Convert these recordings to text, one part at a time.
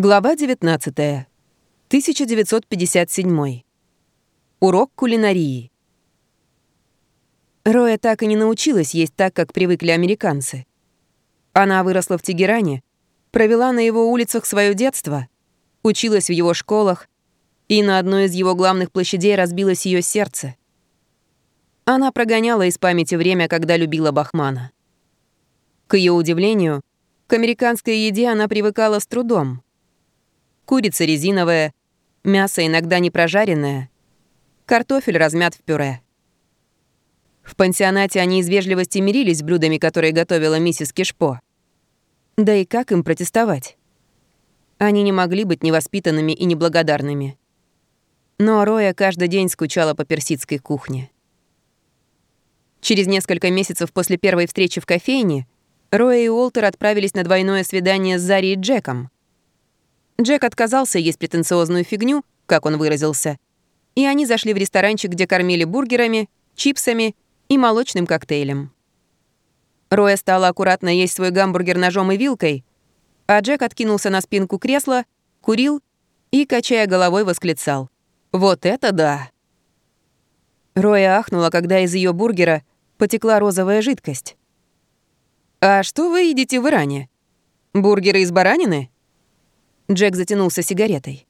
Глава 19. 1957. Урок кулинарии. Роя так и не научилась есть так, как привыкли американцы. Она выросла в Тегеране, провела на его улицах свое детство, училась в его школах, и на одной из его главных площадей разбилось ее сердце. Она прогоняла из памяти время, когда любила Бахмана. К ее удивлению, к американской еде она привыкала с трудом — курица резиновая, мясо иногда не прожаренное, картофель размят в пюре. В пансионате они из вежливости мирились с блюдами, которые готовила миссис Кишпо. Да и как им протестовать? Они не могли быть невоспитанными и неблагодарными. Но Роя каждый день скучала по персидской кухне. Через несколько месяцев после первой встречи в кофейне Роя и Уолтер отправились на двойное свидание с Зари и Джеком. Джек отказался есть претенциозную фигню, как он выразился, и они зашли в ресторанчик, где кормили бургерами, чипсами и молочным коктейлем. Роя стала аккуратно есть свой гамбургер ножом и вилкой, а Джек откинулся на спинку кресла, курил и, качая головой, восклицал. «Вот это да!» Роя ахнула, когда из ее бургера потекла розовая жидкость. «А что вы едите в Иране? Бургеры из баранины?» Джек затянулся сигаретой.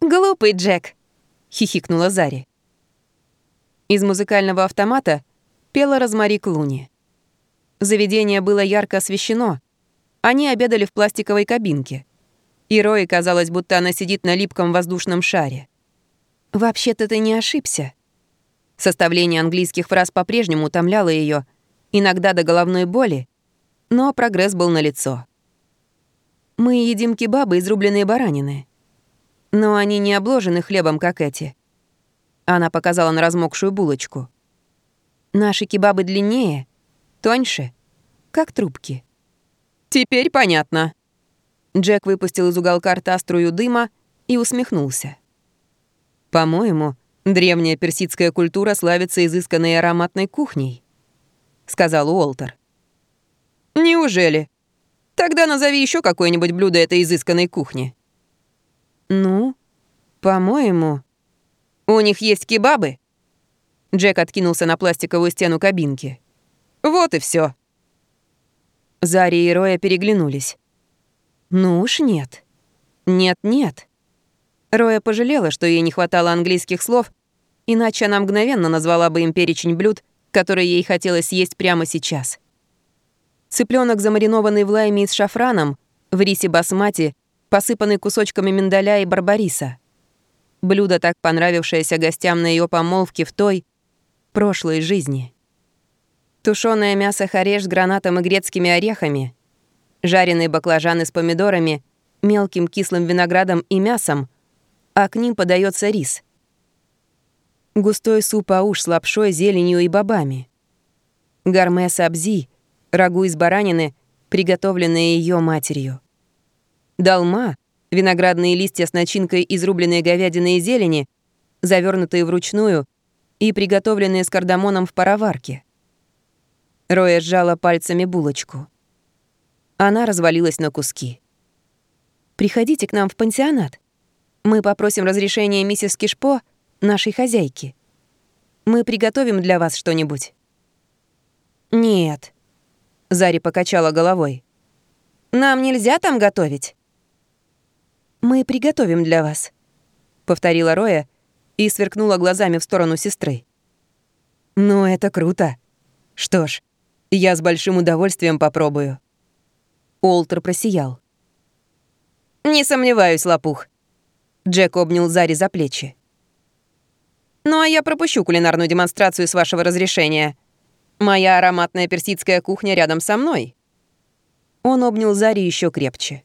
«Глупый Джек!» — хихикнула Зари. Из музыкального автомата пела Розмари Клуни. Заведение было ярко освещено. Они обедали в пластиковой кабинке. И Рои казалось, будто она сидит на липком воздушном шаре. «Вообще-то ты не ошибся». Составление английских фраз по-прежнему утомляло ее, иногда до головной боли, но прогресс был налицо. Мы едим кебабы из рубленной баранины. Но они не обложены хлебом, как эти. Она показала на размокшую булочку. Наши кебабы длиннее, тоньше, как трубки. Теперь понятно. Джек выпустил из уголка рта струю дыма и усмехнулся. «По-моему, древняя персидская культура славится изысканной ароматной кухней», — сказал Уолтер. «Неужели?» Тогда назови еще какое-нибудь блюдо этой изысканной кухни. Ну, по-моему... У них есть кебабы? Джек откинулся на пластиковую стену кабинки. Вот и все. Зари и Роя переглянулись. Ну уж нет. Нет-нет. Роя пожалела, что ей не хватало английских слов, иначе она мгновенно назвала бы им перечень блюд, которые ей хотелось есть прямо сейчас. Цыпленок, замаринованный в лайме и с шафраном, в рисе басмати, посыпанный кусочками миндаля и барбариса. Блюдо, так понравившееся гостям на ее помолвке в той, прошлой жизни. Тушёное мясо хареш с гранатом и грецкими орехами, жареные баклажаны с помидорами, мелким кислым виноградом и мясом, а к ним подается рис. Густой суп-ауш с лапшой, зеленью и бобами. Гарме сабзи — рагу из баранины, приготовленное ее матерью. Долма — виноградные листья с начинкой из рубленной говядины и зелени, завернутые вручную и приготовленные с кардамоном в пароварке. Роя сжала пальцами булочку. Она развалилась на куски. «Приходите к нам в пансионат. Мы попросим разрешения миссис Кишпо, нашей хозяйки. Мы приготовим для вас что-нибудь». «Нет», Зари покачала головой. «Нам нельзя там готовить?» «Мы приготовим для вас», — повторила Роя и сверкнула глазами в сторону сестры. «Ну, это круто. Что ж, я с большим удовольствием попробую». Олтер просиял. «Не сомневаюсь, лопух». Джек обнял Зари за плечи. «Ну а я пропущу кулинарную демонстрацию с вашего разрешения. Моя ароматная персидская кухня рядом со мной». Он обнял Зари еще крепче.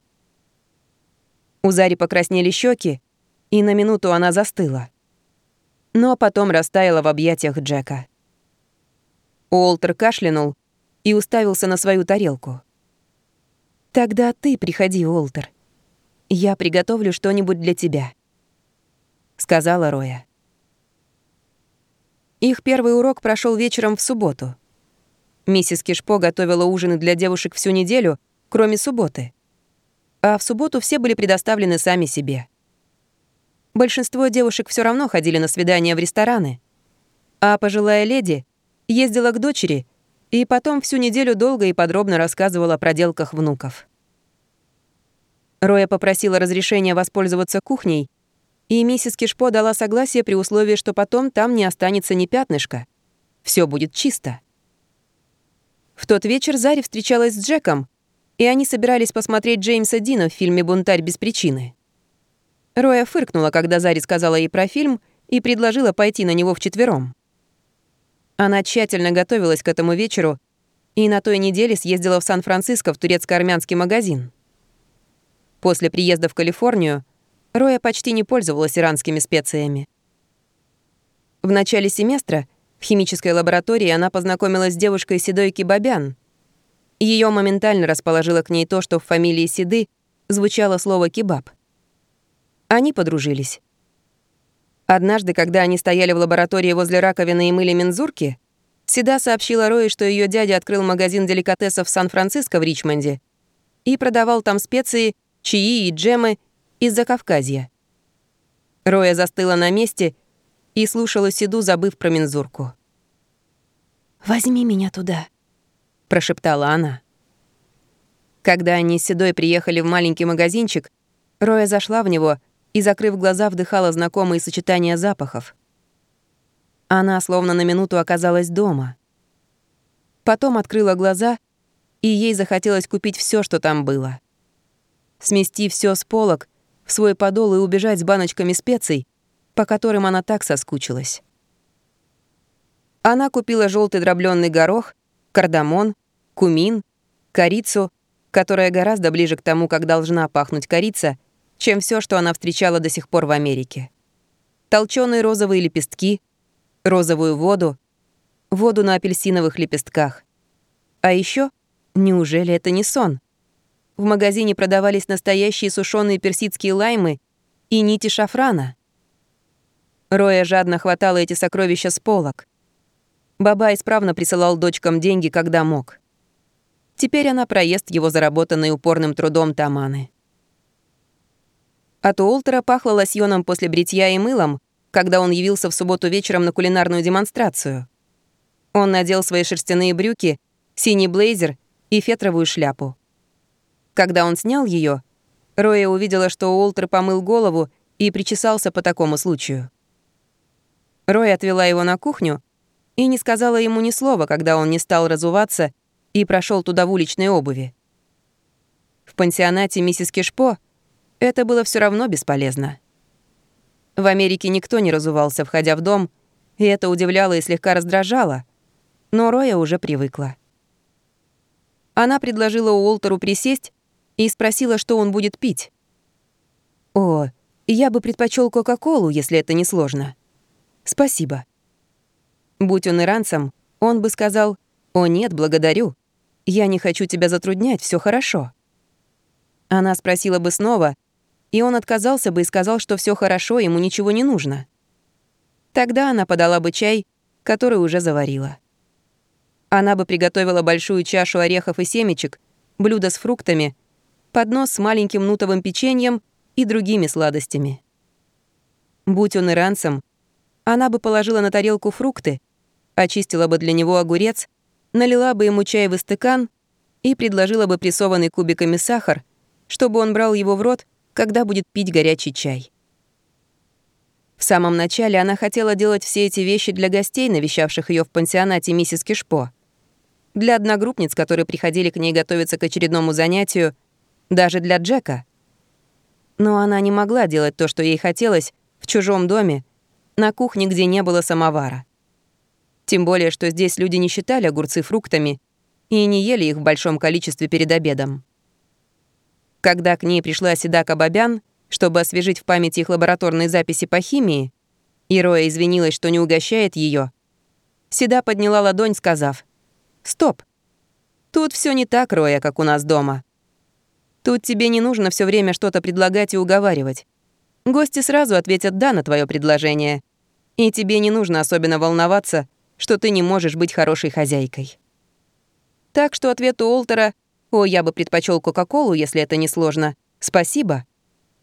У Зари покраснели щеки, и на минуту она застыла. Но потом растаяла в объятиях Джека. Уолтер кашлянул и уставился на свою тарелку. «Тогда ты приходи, Уолтер. Я приготовлю что-нибудь для тебя», — сказала Роя. Их первый урок прошел вечером в субботу. Миссис Кишпо готовила ужины для девушек всю неделю, кроме субботы. а в субботу все были предоставлены сами себе. Большинство девушек все равно ходили на свидания в рестораны, а пожилая леди ездила к дочери и потом всю неделю долго и подробно рассказывала о проделках внуков. Роя попросила разрешения воспользоваться кухней, и миссис Кишпо дала согласие при условии, что потом там не останется ни пятнышка. Все будет чисто. В тот вечер Зари встречалась с Джеком, и они собирались посмотреть Джеймса Дина в фильме «Бунтарь без причины». Роя фыркнула, когда Зари сказала ей про фильм и предложила пойти на него вчетвером. Она тщательно готовилась к этому вечеру и на той неделе съездила в Сан-Франциско в турецко-армянский магазин. После приезда в Калифорнию Роя почти не пользовалась иранскими специями. В начале семестра в химической лаборатории она познакомилась с девушкой Седой Кибабян. Ее моментально расположило к ней то, что в фамилии Седы звучало слово «кебаб». Они подружились. Однажды, когда они стояли в лаборатории возле раковины и мыли мензурки, Седа сообщила Рое, что ее дядя открыл магазин деликатесов в Сан-Франциско в Ричмонде и продавал там специи, чаи и джемы из Закавказья. Роя застыла на месте и слушала Седу, забыв про мензурку. «Возьми меня туда», — прошептала она. Когда они с Седой приехали в маленький магазинчик, Роя зашла в него и, закрыв глаза, вдыхала знакомые сочетания запахов. Она словно на минуту оказалась дома. Потом открыла глаза, и ей захотелось купить все, что там было. Смести все с полок, в свой подол и убежать с баночками специй, по которым она так соскучилась. Она купила желтый дробленый горох, кардамон, кумин, корицу, которая гораздо ближе к тому, как должна пахнуть корица, чем все, что она встречала до сих пор в Америке. Толченые розовые лепестки, розовую воду, воду на апельсиновых лепестках. А еще, неужели это не сон? В магазине продавались настоящие сушеные персидские лаймы и нити шафрана. Роя жадно хватала эти сокровища с полок. Баба исправно присылал дочкам деньги, когда мог. Теперь она проест его заработанный упорным трудом таманы. От Уолтера пахло лосьоном после бритья и мылом, когда он явился в субботу вечером на кулинарную демонстрацию. Он надел свои шерстяные брюки, синий блейзер и фетровую шляпу. Когда он снял ее, Роя увидела, что Уолтер помыл голову и причесался по такому случаю. Рой отвела его на кухню и не сказала ему ни слова, когда он не стал разуваться и прошел туда в уличной обуви. В пансионате миссис Кишпо это было все равно бесполезно. В Америке никто не разувался, входя в дом, и это удивляло и слегка раздражало, но Роя уже привыкла. Она предложила Уолтеру присесть и спросила, что он будет пить. «О, я бы предпочел Кока-Колу, если это не сложно. Спасибо». Будь он иранцем, он бы сказал «О нет, благодарю. Я не хочу тебя затруднять, все хорошо». Она спросила бы снова, и он отказался бы и сказал, что все хорошо, ему ничего не нужно. Тогда она подала бы чай, который уже заварила. Она бы приготовила большую чашу орехов и семечек, блюдо с фруктами, поднос с маленьким нутовым печеньем и другими сладостями. Будь он иранцем, она бы положила на тарелку фрукты, очистила бы для него огурец, налила бы ему чай в стакан и предложила бы прессованный кубиками сахар, чтобы он брал его в рот, когда будет пить горячий чай. В самом начале она хотела делать все эти вещи для гостей, навещавших ее в пансионате миссис Кишпо. Для одногруппниц, которые приходили к ней готовиться к очередному занятию, даже для Джека. Но она не могла делать то, что ей хотелось, в чужом доме, на кухне, где не было самовара. Тем более, что здесь люди не считали огурцы фруктами и не ели их в большом количестве перед обедом. Когда к ней пришла Седака Бабян, чтобы освежить в памяти их лабораторные записи по химии, и Роя извинилась, что не угощает ее, Седа подняла ладонь, сказав «Стоп! Тут все не так, Роя, как у нас дома. Тут тебе не нужно все время что-то предлагать и уговаривать. Гости сразу ответят «да» на твое предложение, и тебе не нужно особенно волноваться, что ты не можешь быть хорошей хозяйкой. Так что ответ у Олтера «О, я бы предпочел Кока-Колу, если это не сложно» «спасибо»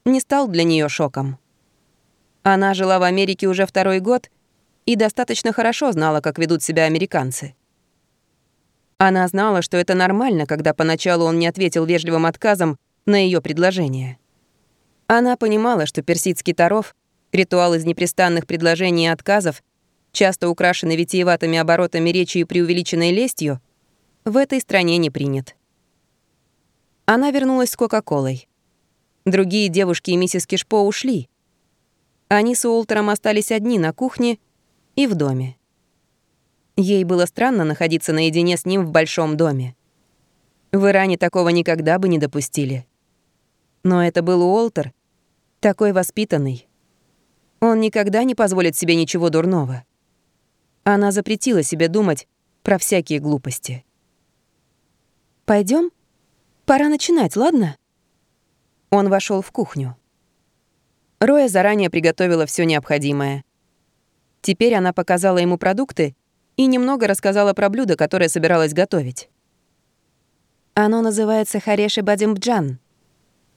не стал для нее шоком. Она жила в Америке уже второй год и достаточно хорошо знала, как ведут себя американцы. Она знала, что это нормально, когда поначалу он не ответил вежливым отказом на ее предложение. Она понимала, что персидский таров, ритуал из непрестанных предложений и отказов, часто украшенный витиеватыми оборотами речи и преувеличенной лестью, в этой стране не принят. Она вернулась с Кока-Колой. Другие девушки и миссис Кишпо ушли. Они с Уолтером остались одни на кухне и в доме. Ей было странно находиться наедине с ним в большом доме. В Иране такого никогда бы не допустили. Но это был Уолтер, такой воспитанный. Он никогда не позволит себе ничего дурного. Она запретила себе думать про всякие глупости. Пойдем, Пора начинать, ладно?» Он вошел в кухню. Роя заранее приготовила все необходимое. Теперь она показала ему продукты и немного рассказала про блюдо, которое собиралась готовить. Оно называется хареши бадимбджан.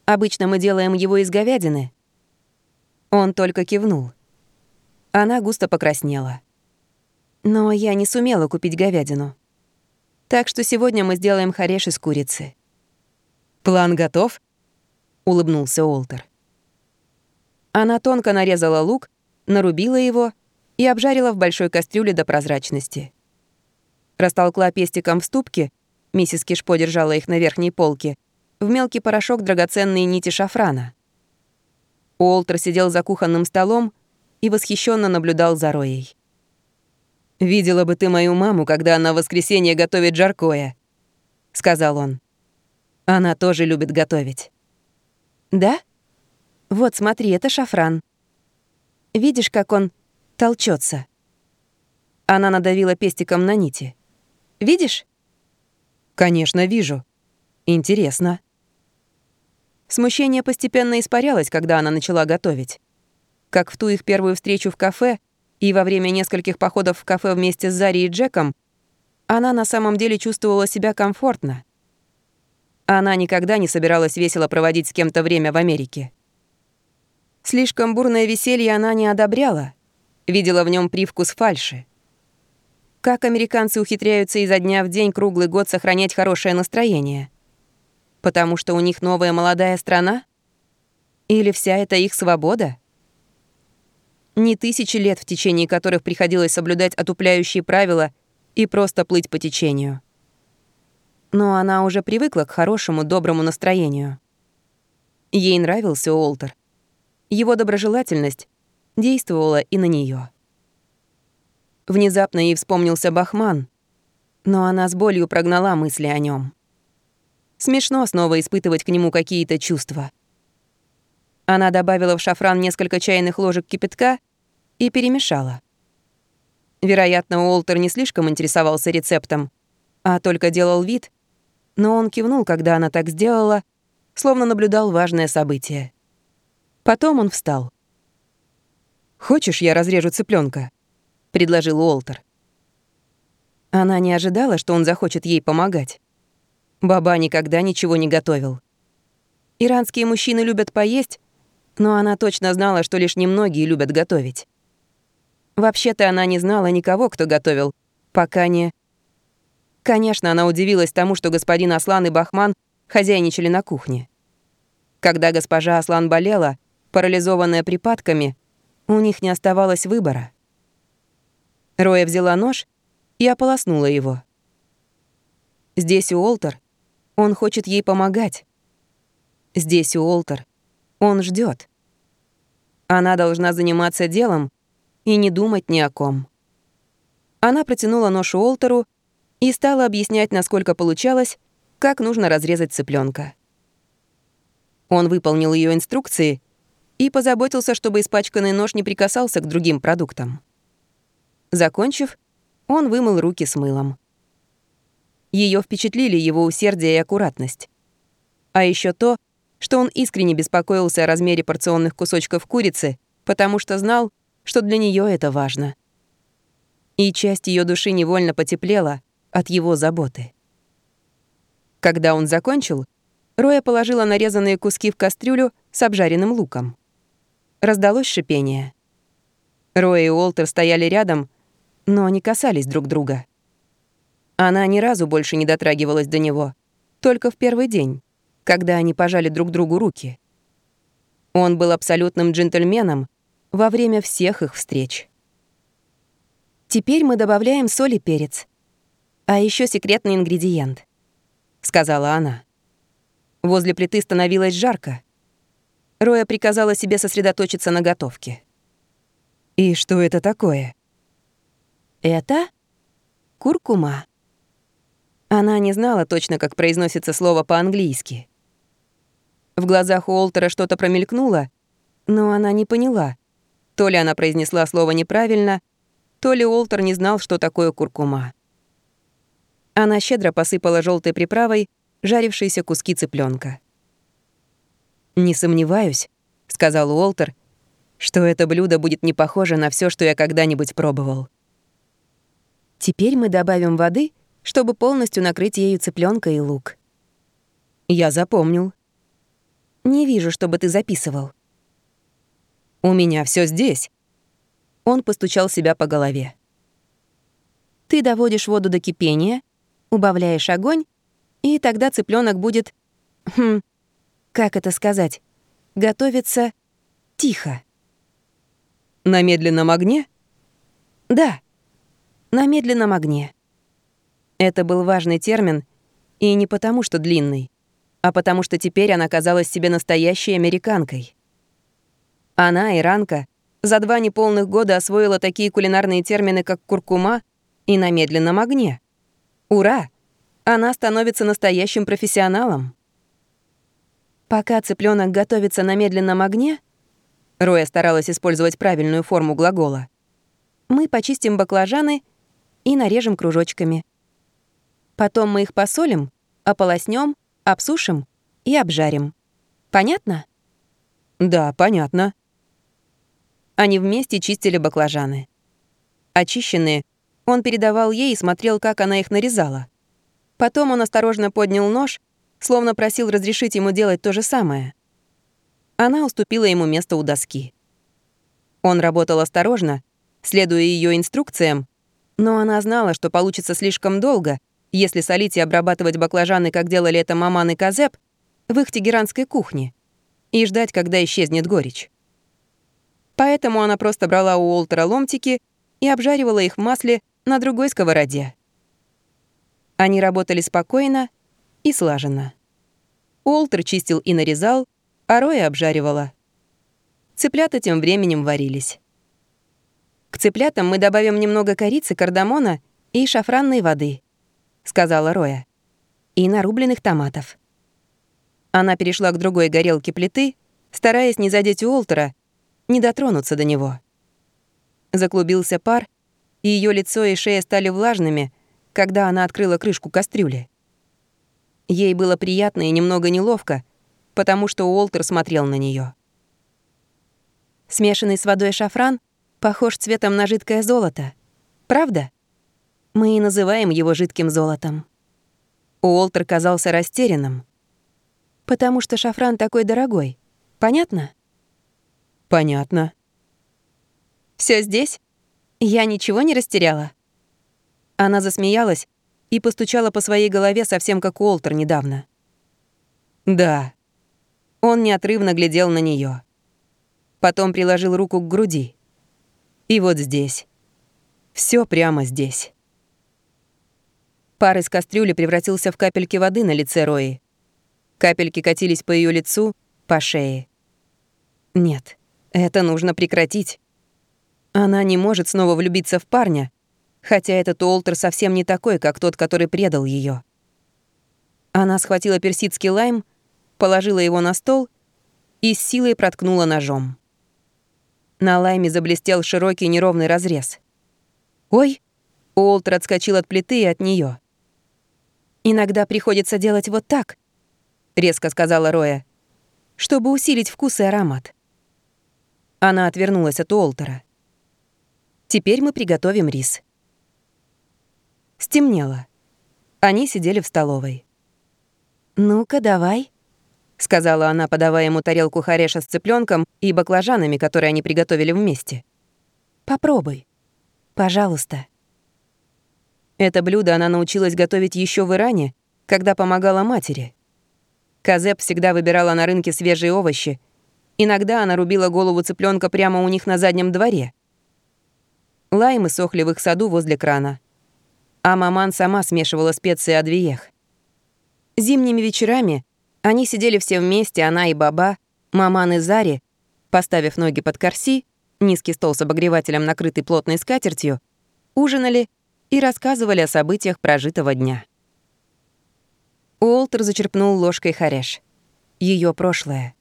Обычно мы делаем его из говядины. Он только кивнул. Она густо покраснела. Но я не сумела купить говядину. Так что сегодня мы сделаем хареш из курицы. «План готов?» — улыбнулся Олтер. Она тонко нарезала лук, нарубила его и обжарила в большой кастрюле до прозрачности. Растолкла пестиком в ступке, миссис Кишпо держала их на верхней полке, в мелкий порошок драгоценные нити шафрана. Уолтер сидел за кухонным столом и восхищенно наблюдал за Роей. «Видела бы ты мою маму, когда она в воскресенье готовит жаркое», — сказал он. Она тоже любит готовить. Да? Вот смотри, это шафран. Видишь, как он толчется? Она надавила пестиком на нити. Видишь? Конечно, вижу. Интересно. Смущение постепенно испарялось, когда она начала готовить. Как в ту их первую встречу в кафе и во время нескольких походов в кафе вместе с Зари и Джеком, она на самом деле чувствовала себя комфортно. Она никогда не собиралась весело проводить с кем-то время в Америке. Слишком бурное веселье она не одобряла, видела в нем привкус фальши. Как американцы ухитряются изо дня в день круглый год сохранять хорошее настроение? Потому что у них новая молодая страна? Или вся эта их свобода? Не тысячи лет, в течение которых приходилось соблюдать отупляющие правила и просто плыть по течению но она уже привыкла к хорошему, доброму настроению. Ей нравился Уолтер. Его доброжелательность действовала и на нее. Внезапно ей вспомнился Бахман, но она с болью прогнала мысли о нем. Смешно снова испытывать к нему какие-то чувства. Она добавила в шафран несколько чайных ложек кипятка и перемешала. Вероятно, Уолтер не слишком интересовался рецептом, а только делал вид, но он кивнул, когда она так сделала, словно наблюдал важное событие. Потом он встал. «Хочешь, я разрежу цыпленка? предложил Уолтер. Она не ожидала, что он захочет ей помогать. Баба никогда ничего не готовил. Иранские мужчины любят поесть, но она точно знала, что лишь немногие любят готовить. Вообще-то она не знала никого, кто готовил, пока не... Конечно, она удивилась тому, что господин Аслан и Бахман хозяйничали на кухне. Когда госпожа Аслан болела, парализованная припадками, у них не оставалось выбора. Роя взяла нож и ополоснула его. Здесь Уолтер, он хочет ей помогать. Здесь Уолтер, он ждет. Она должна заниматься делом и не думать ни о ком. Она протянула нож Уолтеру и стала объяснять, насколько получалось, как нужно разрезать цыпленка. Он выполнил ее инструкции и позаботился, чтобы испачканный нож не прикасался к другим продуктам. Закончив, он вымыл руки с мылом. Ее впечатлили его усердие и аккуратность. А еще то, что он искренне беспокоился о размере порционных кусочков курицы, потому что знал, что для нее это важно. И часть ее души невольно потеплела, от его заботы. Когда он закончил, Роя положила нарезанные куски в кастрюлю с обжаренным луком. Раздалось шипение. Роя и Уолтер стояли рядом, но не касались друг друга. Она ни разу больше не дотрагивалась до него, только в первый день, когда они пожали друг другу руки. Он был абсолютным джентльменом во время всех их встреч. «Теперь мы добавляем соль и перец. А еще секретный ингредиент», — сказала она. Возле плиты становилось жарко. Роя приказала себе сосредоточиться на готовке. «И что это такое?» «Это куркума». Она не знала точно, как произносится слово по-английски. В глазах Уолтера что-то промелькнуло, но она не поняла. То ли она произнесла слово неправильно, то ли Уолтер не знал, что такое куркума. Она щедро посыпала желтой приправой жарившиеся куски цыпленка. «Не сомневаюсь», — сказал Уолтер, «что это блюдо будет не похоже на все, что я когда-нибудь пробовал». Теперь мы добавим воды, чтобы полностью накрыть ею цыпленка и лук. Я запомнил. Не вижу, чтобы ты записывал. У меня все здесь. Он постучал себя по голове. Ты доводишь воду до кипения, убавляешь огонь, и тогда цыпленок будет... Хм, как это сказать? Готовится тихо. На медленном огне? Да, на медленном огне. Это был важный термин, и не потому, что длинный, а потому что теперь она казалась себе настоящей американкой. Она, иранка, за два неполных года освоила такие кулинарные термины, как куркума и на медленном огне. Ура! Она становится настоящим профессионалом. Пока цыпленок готовится на медленном огне, Роя старалась использовать правильную форму глагола, мы почистим баклажаны и нарежем кружочками. Потом мы их посолим, ополоснем, обсушим и обжарим. Понятно? Да, понятно. Они вместе чистили баклажаны. Очищенные, он передавал ей и смотрел, как она их нарезала. Потом он осторожно поднял нож, словно просил разрешить ему делать то же самое. Она уступила ему место у доски. Он работал осторожно, следуя ее инструкциям, но она знала, что получится слишком долго, если солить и обрабатывать баклажаны, как делали это Маман и Казеп, в их тегеранской кухне, и ждать, когда исчезнет горечь. Поэтому она просто брала у Уолтера ломтики и обжаривала их в масле на другой сковороде. Они работали спокойно и слаженно. Уолтер чистил и нарезал, а Роя обжаривала. Цыплята тем временем варились. К цыплятам мы добавим немного корицы, кардамона и шафранной воды —— сказала Роя. «И нарубленных томатов». Она перешла к другой горелке плиты, стараясь не задеть Уолтера, не дотронуться до него. Заклубился пар, и ее лицо и шея стали влажными, когда она открыла крышку кастрюли. Ей было приятно и немного неловко, потому что Уолтер смотрел на нее. Смешанный с водой шафран похож цветом на жидкое золото. Правда? Мы и называем его жидким золотом. Уолтер казался растерянным. Потому что шафран такой дорогой. Понятно? Понятно. Все здесь? Я ничего не растеряла? Она засмеялась и постучала по своей голове совсем как Уолтер недавно. Да. Он неотрывно глядел на нее. Потом приложил руку к груди. И вот здесь. Все прямо здесь. Пар из кастрюли превратился в капельки воды на лице Рои. Капельки катились по ее лицу, по шее. Нет, это нужно прекратить. Она не может снова влюбиться в парня, хотя этот Уолтер совсем не такой, как тот, который предал ее. Она схватила персидский лайм, положила его на стол и с силой проткнула ножом. На лайме заблестел широкий неровный разрез. «Ой!» Уолтер отскочил от плиты и от нее. «Иногда приходится делать вот так», — резко сказала Роя, «чтобы усилить вкус и аромат». Она отвернулась от Уолтера. «Теперь мы приготовим рис». Стемнело. Они сидели в столовой. «Ну-ка, давай», сказала она, подавая ему тарелку хареша с цыпленком и баклажанами, которые они приготовили вместе. Попробуй. Пожалуйста. Это блюдо она научилась готовить еще в Иране, когда помогала матери. Казеп всегда выбирала на рынке свежие овощи. Иногда она рубила голову цыпленка прямо у них на заднем дворе. Лаймы сохли в их саду возле крана. А маман сама смешивала специи адвиех. Зимними вечерами они сидели все вместе, она и баба, маман и Зари, поставив ноги под корси, низкий стол с обогревателем, накрытый плотной скатертью, ужинали и рассказывали о событиях прожитого дня. Уолтер зачерпнул ложкой хареш. Ее прошлое.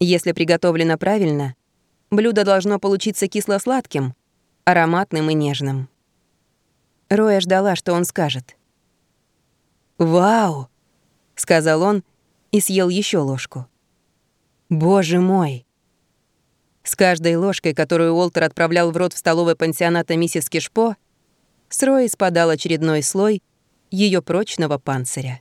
Если приготовлено правильно, блюдо должно получиться кисло-сладким, ароматным и нежным. Роя ждала, что он скажет. «Вау!» — сказал он и съел еще ложку. «Боже мой!» С каждой ложкой, которую Уолтер отправлял в рот в столовой пансионата миссис Кишпо, с Рои спадал очередной слой ее прочного панциря.